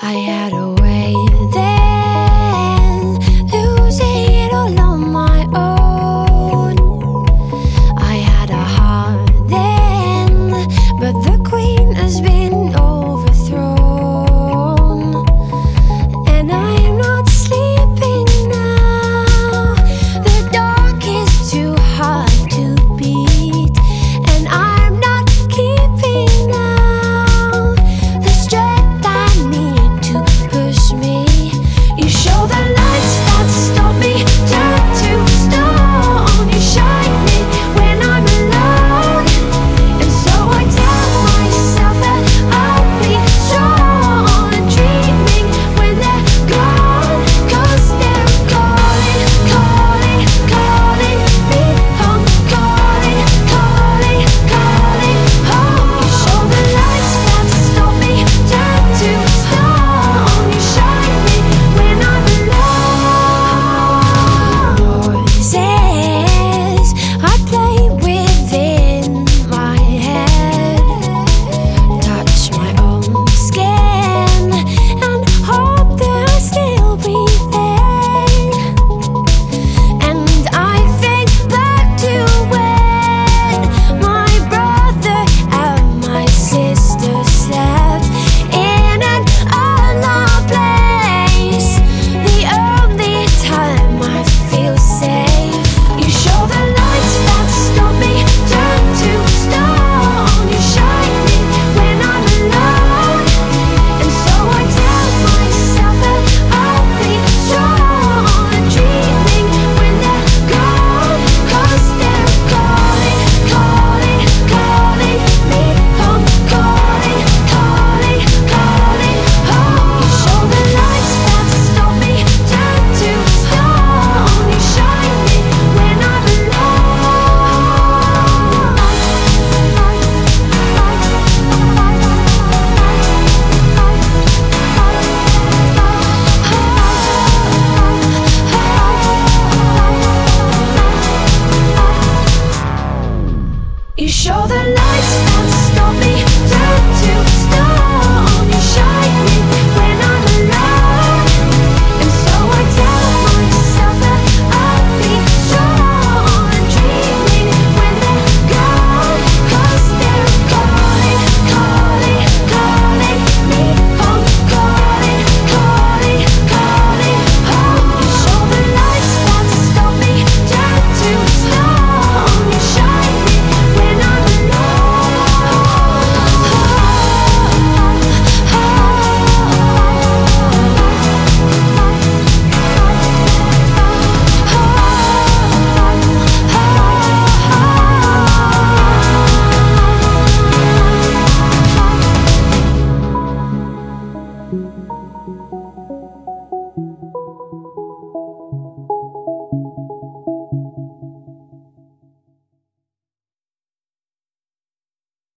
I had a